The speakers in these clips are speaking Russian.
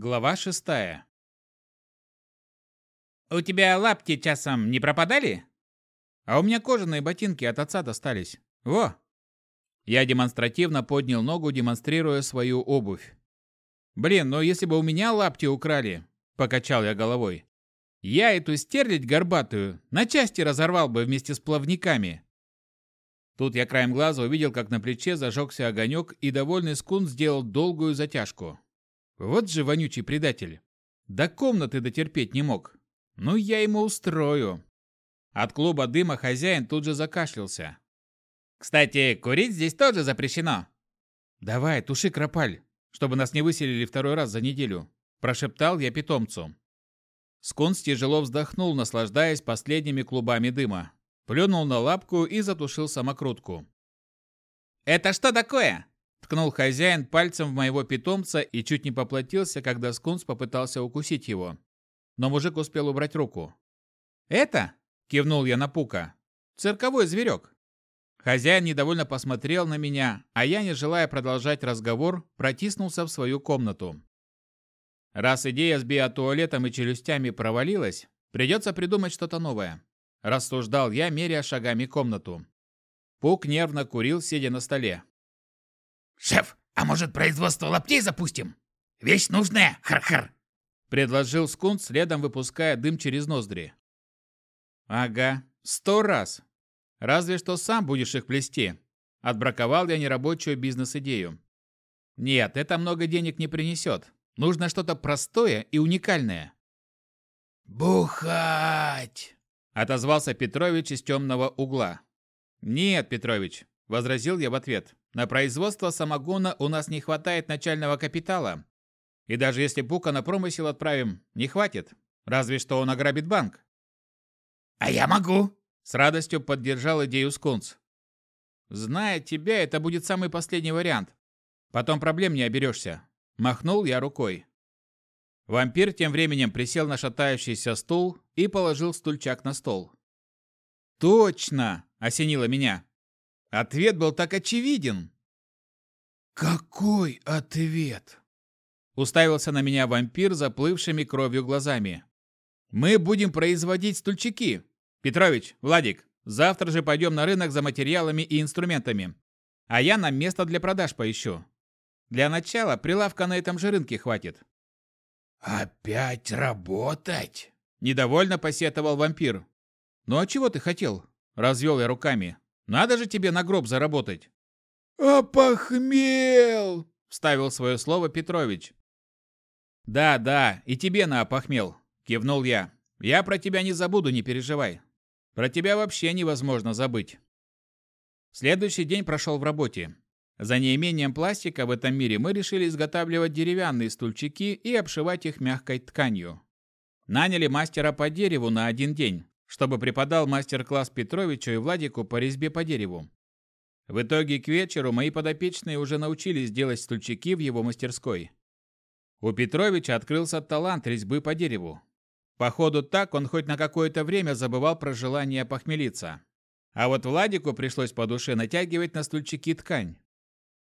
Глава шестая. «У тебя лапти часом не пропадали?» «А у меня кожаные ботинки от отца достались. Во!» Я демонстративно поднял ногу, демонстрируя свою обувь. «Блин, но если бы у меня лапти украли...» – покачал я головой. «Я эту стерлядь горбатую на части разорвал бы вместе с плавниками». Тут я краем глаза увидел, как на плече зажегся огонек, и довольный скун сделал долгую затяжку. Вот же вонючий предатель. До комнаты дотерпеть не мог. Ну, я ему устрою. От клуба дыма хозяин тут же закашлялся. «Кстати, курить здесь тоже запрещено». «Давай, туши кропаль, чтобы нас не выселили второй раз за неделю», – прошептал я питомцу. Скунс тяжело вздохнул, наслаждаясь последними клубами дыма. Плюнул на лапку и затушил самокрутку. «Это что такое?» Ткнул хозяин пальцем в моего питомца и чуть не поплатился, когда скунс попытался укусить его. Но мужик успел убрать руку. «Это?» – кивнул я на Пука. «Цирковой зверек». Хозяин недовольно посмотрел на меня, а я, не желая продолжать разговор, протиснулся в свою комнату. Раз идея с биотуалетом и челюстями провалилась, придется придумать что-то новое. Рассуждал я, меряя шагами комнату. Пук нервно курил, сидя на столе. «Шеф, а может производство лаптей запустим? Вещь нужная, хар-хар!» Предложил скунт, следом выпуская дым через ноздри. «Ага, сто раз. Разве что сам будешь их плести». Отбраковал я нерабочую бизнес-идею. «Нет, это много денег не принесет. Нужно что-то простое и уникальное». «Бухать!» – отозвался Петрович из темного угла. «Нет, Петрович», – возразил я в ответ. На производство самогона у нас не хватает начального капитала. И даже если Пука на промысел отправим, не хватит. Разве что он ограбит банк. «А я могу!» С радостью поддержал идею Скунс. «Зная тебя, это будет самый последний вариант. Потом проблем не оберешься». Махнул я рукой. Вампир тем временем присел на шатающийся стул и положил стульчак на стол. «Точно!» – осенило меня. Ответ был так очевиден. «Какой ответ?» Уставился на меня вампир заплывшими кровью глазами. «Мы будем производить стульчики. Петрович, Владик, завтра же пойдем на рынок за материалами и инструментами. А я нам место для продаж поищу. Для начала прилавка на этом же рынке хватит». «Опять работать?» Недовольно посетовал вампир. «Ну а чего ты хотел?» Развел я руками. Надо же тебе на гроб заработать. «Опохмел!» – вставил свое слово Петрович. «Да, да, и тебе на опохмел», – кивнул я. «Я про тебя не забуду, не переживай. Про тебя вообще невозможно забыть». Следующий день прошел в работе. За неимением пластика в этом мире мы решили изготавливать деревянные стульчики и обшивать их мягкой тканью. Наняли мастера по дереву на один день чтобы преподал мастер-класс Петровичу и Владику по резьбе по дереву. В итоге к вечеру мои подопечные уже научились делать стульчики в его мастерской. У Петровича открылся талант резьбы по дереву. Походу так он хоть на какое-то время забывал про желание похмелиться. А вот Владику пришлось по душе натягивать на стульчики ткань.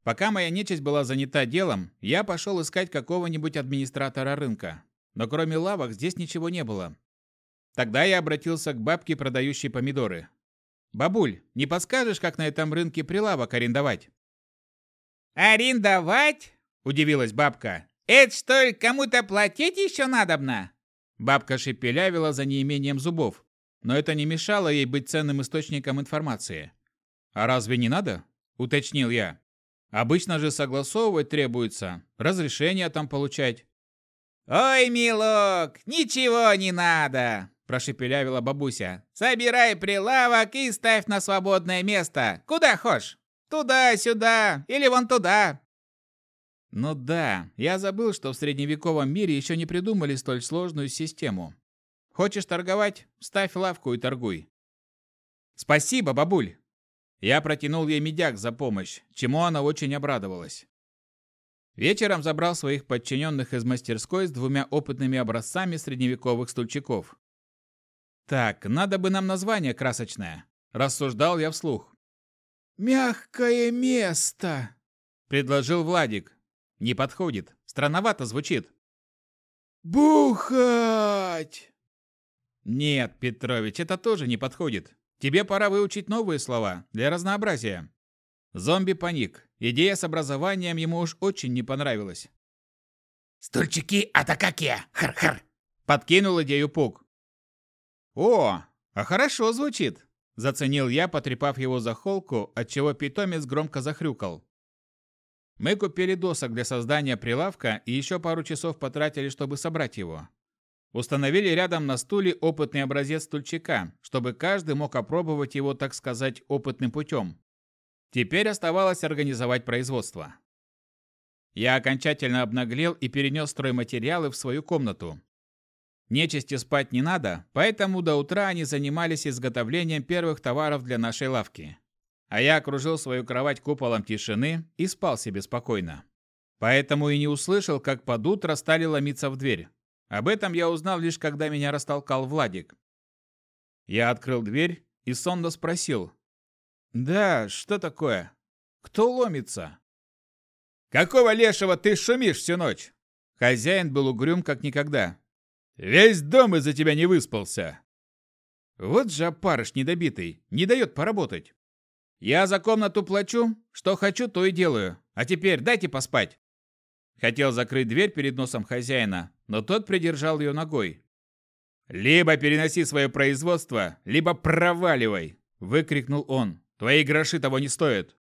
Пока моя нечисть была занята делом, я пошел искать какого-нибудь администратора рынка. Но кроме лавок здесь ничего не было. Тогда я обратился к бабке, продающей помидоры. «Бабуль, не подскажешь, как на этом рынке прилавок арендовать?» «Арендовать?» – удивилась бабка. «Это что ли кому-то платить еще надобно?» Бабка шепелявила за неимением зубов, но это не мешало ей быть ценным источником информации. «А разве не надо?» – уточнил я. «Обычно же согласовывать требуется, разрешение там получать». «Ой, милок, ничего не надо!» Прошепелявила бабуся. «Собирай прилавок и ставь на свободное место. Куда хочешь. Туда-сюда или вон туда». Ну да, я забыл, что в средневековом мире еще не придумали столь сложную систему. Хочешь торговать? Ставь лавку и торгуй. Спасибо, бабуль. Я протянул ей медяк за помощь, чему она очень обрадовалась. Вечером забрал своих подчиненных из мастерской с двумя опытными образцами средневековых стульчиков. Так, надо бы нам название красочное. Рассуждал я вслух. «Мягкое место», — предложил Владик. Не подходит, странновато звучит. Бухать! Нет, Петрович, это тоже не подходит. Тебе пора выучить новые слова для разнообразия. Зомби паник. Идея с образованием ему уж очень не понравилась. «Стульчики атакаке! Хр-хр!» Подкинул идею Пук. «О, а хорошо звучит!» Заценил я, потрепав его за холку, отчего питомец громко захрюкал. Мы купили досок для создания прилавка и еще пару часов потратили, чтобы собрать его. Установили рядом на стуле опытный образец стульчика, чтобы каждый мог опробовать его, так сказать, опытным путем. Теперь оставалось организовать производство. Я окончательно обнаглел и перенес стройматериалы в свою комнату. Нечисти спать не надо, поэтому до утра они занимались изготовлением первых товаров для нашей лавки а я окружил свою кровать куполом тишины и спал себе спокойно. Поэтому и не услышал, как под утро стали ломиться в дверь. Об этом я узнал лишь когда меня растолкал Владик. Я открыл дверь и сонно спросил. «Да, что такое? Кто ломится?» «Какого лешего ты шумишь всю ночь?» Хозяин был угрюм как никогда. «Весь дом из-за тебя не выспался!» Вот же опарыш недобитый, не дает поработать. Я за комнату плачу, что хочу, то и делаю. А теперь дайте поспать. Хотел закрыть дверь перед носом хозяина, но тот придержал ее ногой. «Либо переноси свое производство, либо проваливай!» – выкрикнул он. «Твои гроши того не стоят!»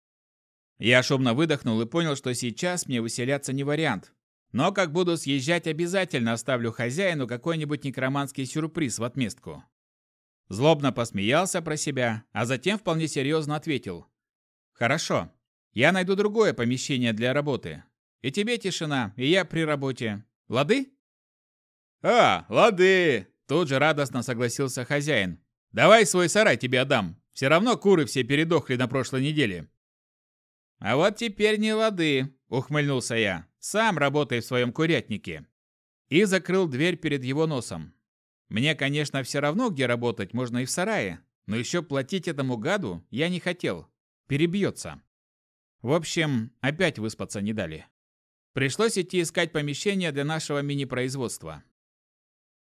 Я шумно выдохнул и понял, что сейчас мне выселяться не вариант. Но как буду съезжать, обязательно оставлю хозяину какой-нибудь некроманский сюрприз в отместку. Злобно посмеялся про себя, а затем вполне серьезно ответил. «Хорошо. Я найду другое помещение для работы. И тебе тишина, и я при работе. Лады?» «А, лады!» Тут же радостно согласился хозяин. «Давай свой сарай тебе отдам. Все равно куры все передохли на прошлой неделе». «А вот теперь не лады», — ухмыльнулся я. «Сам работай в своем курятнике». И закрыл дверь перед его носом. Мне, конечно, все равно, где работать, можно и в сарае, но еще платить этому гаду я не хотел. Перебьется. В общем, опять выспаться не дали. Пришлось идти искать помещение для нашего мини-производства.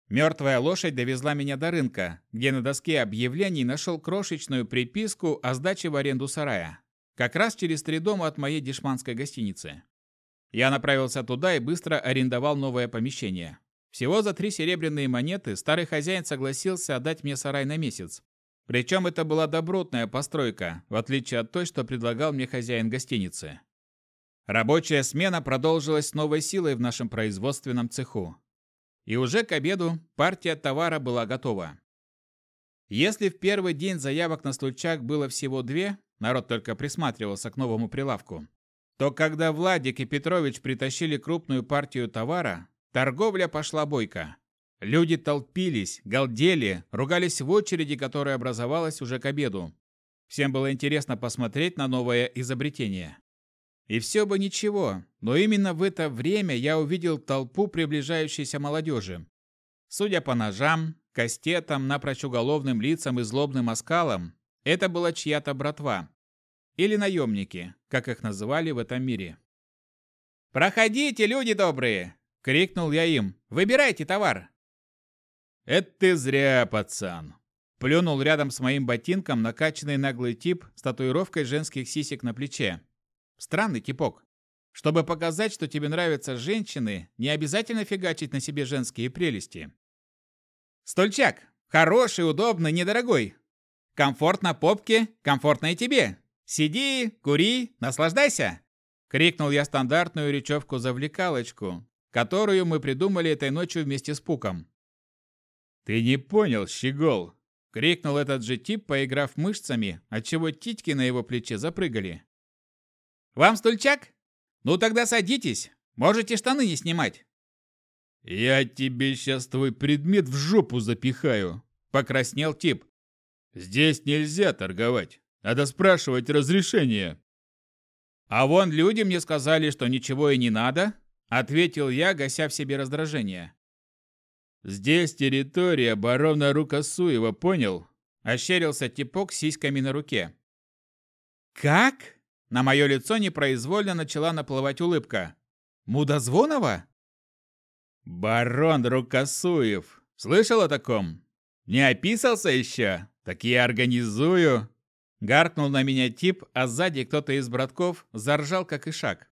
Мертвая лошадь довезла меня до рынка, где на доске объявлений нашел крошечную приписку о сдаче в аренду сарая. Как раз через три дома от моей дешманской гостиницы. Я направился туда и быстро арендовал новое помещение. Всего за три серебряные монеты старый хозяин согласился отдать мне сарай на месяц. Причем это была добротная постройка, в отличие от той, что предлагал мне хозяин гостиницы. Рабочая смена продолжилась новой силой в нашем производственном цеху. И уже к обеду партия товара была готова. Если в первый день заявок на стульчак было всего две, народ только присматривался к новому прилавку, то когда Владик и Петрович притащили крупную партию товара, Торговля пошла бойко. Люди толпились, галдели, ругались в очереди, которая образовалась уже к обеду. Всем было интересно посмотреть на новое изобретение. И все бы ничего, но именно в это время я увидел толпу приближающейся молодежи. Судя по ножам, кастетам, напрочь уголовным лицам и злобным оскалам, это была чья-то братва. Или наемники, как их называли в этом мире. «Проходите, люди добрые! Крикнул я им. «Выбирайте товар!» «Это ты зря, пацан!» Плюнул рядом с моим ботинком накачанный наглый тип с татуировкой женских сисек на плече. Странный типок. Чтобы показать, что тебе нравятся женщины, не обязательно фигачить на себе женские прелести. Стульчак. Хороший, удобный, недорогой. Комфортно попке, комфортно и тебе. Сиди, кури, наслаждайся. Крикнул я стандартную речевку-завлекалочку, которую мы придумали этой ночью вместе с Пуком. «Ты не понял, щегол!» — крикнул этот же тип, поиграв мышцами, отчего титьки на его плече запрыгали. «Вам стульчак? Ну тогда садитесь, можете штаны не снимать». «Я тебе сейчас твой предмет в жопу запихаю», — покраснел тип. «Здесь нельзя торговать, надо спрашивать разрешение». «А вон люди мне сказали, что ничего и не надо», Ответил я, гася в себе раздражение. «Здесь территория барона Рукосуева, понял?» Ощерился типок с сиськами на руке. «Как?» На мое лицо непроизвольно начала наплывать улыбка. «Мудозвонова?» Барон Рукосуев. Слышал о таком? Не описался еще? Так я организую. Гаркнул на меня тип, а сзади кто-то из братков заржал, как ишак.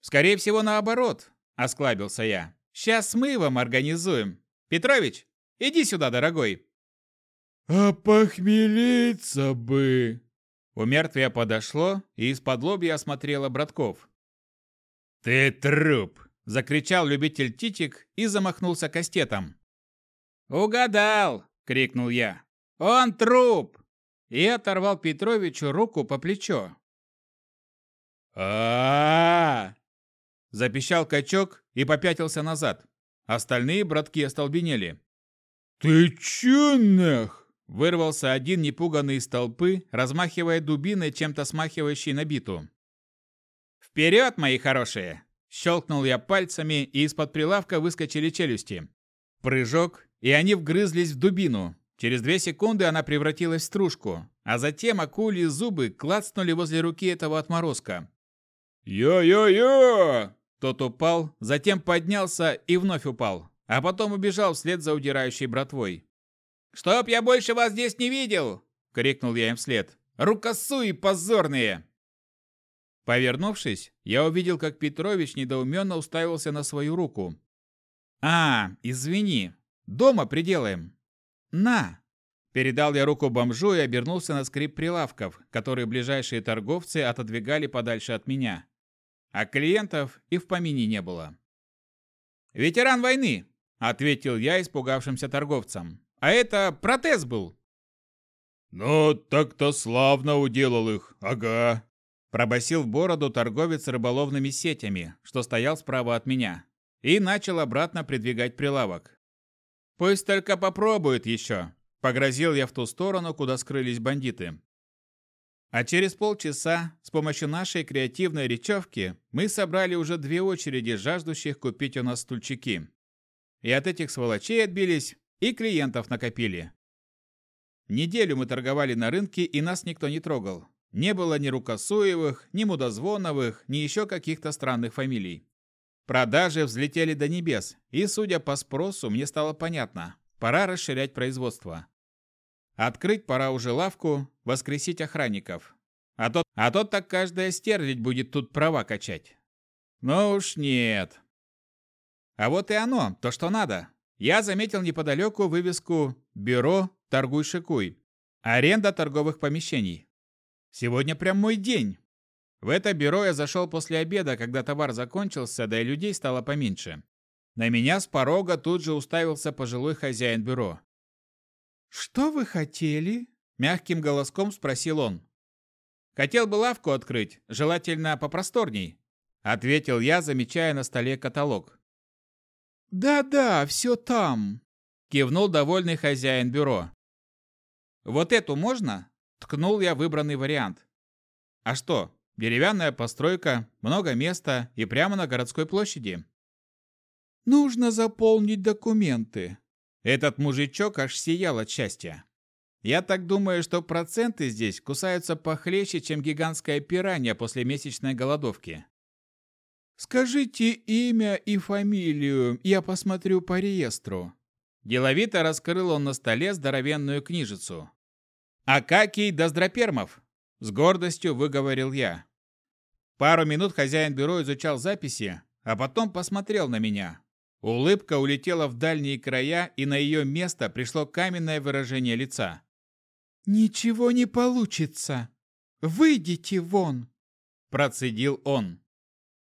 «Скорее всего, наоборот», — осклабился я. «Сейчас мы вам организуем. Петрович, иди сюда, дорогой». «А похмелиться бы!» У мертвия подошло и из-под лобья осмотрела братков. «Ты труп!» – закричал любитель титик и замахнулся кастетом. «Угадал!» – крикнул я. «Он труп!» И оторвал Петровичу руку по плечо. а, Запищал качок и попятился назад. Остальные братки остолбенели. «Ты чё нах?» Вырвался один непуганный из толпы, размахивая дубиной, чем-то смахивающей на биту. «Вперед, мои хорошие!» Щелкнул я пальцами, и из-под прилавка выскочили челюсти. Прыжок, и они вгрызлись в дубину. Через две секунды она превратилась в стружку, а затем акульи зубы клацнули возле руки этого отморозка. «Йо-йо-йо!» Тот упал, затем поднялся и вновь упал, а потом убежал вслед за удирающей братвой. «Чтоб я больше вас здесь не видел!» — крикнул я им вслед. «Рукосуи позорные!» Повернувшись, я увидел, как Петрович недоуменно уставился на свою руку. «А, извини. Дома приделаем. На!» Передал я руку бомжу и обернулся на скрип прилавков, которые ближайшие торговцы отодвигали подальше от меня. А клиентов и в помине не было. «Ветеран войны!» – ответил я испугавшимся торговцам. А это протез был. Ну, так-то славно уделал их, ага. Пробасил в бороду торговец рыболовными сетями, что стоял справа от меня, и начал обратно придвигать прилавок. «Пусть только попробует еще», – погрозил я в ту сторону, куда скрылись бандиты. А через полчаса с помощью нашей креативной речевки мы собрали уже две очереди жаждущих купить у нас стульчики. И от этих сволочей отбились и клиентов накопили. Неделю мы торговали на рынке, и нас никто не трогал. Не было ни Рукосуевых, ни Мудозвоновых, ни еще каких-то странных фамилий. Продажи взлетели до небес, и, судя по спросу, мне стало понятно – пора расширять производство. Открыть пора уже лавку, воскресить охранников. А тот, а тот так каждая стерлядь будет тут права качать. Ну уж нет. А вот и оно, то, что надо я заметил неподалеку вывеску «Бюро Торгуй-шикуй». Аренда торговых помещений. Сегодня прям мой день. В это бюро я зашел после обеда, когда товар закончился, да и людей стало поменьше. На меня с порога тут же уставился пожилой хозяин бюро. «Что вы хотели?» – мягким голоском спросил он. «Хотел бы лавку открыть, желательно попросторней», – ответил я, замечая на столе каталог. «Да-да, все там», – кивнул довольный хозяин бюро. «Вот эту можно?» – ткнул я выбранный вариант. «А что, деревянная постройка, много места и прямо на городской площади?» «Нужно заполнить документы». Этот мужичок аж сиял от счастья. Я так думаю, что проценты здесь кусаются похлеще, чем гигантская пиранья после месячной голодовки. «Скажите имя и фамилию, я посмотрю по реестру». Деловито раскрыл он на столе здоровенную книжицу. «Акакий Доздропермов», — с гордостью выговорил я. Пару минут хозяин бюро изучал записи, а потом посмотрел на меня. Улыбка улетела в дальние края, и на ее место пришло каменное выражение лица. «Ничего не получится. Выйдите вон!» Процедил он.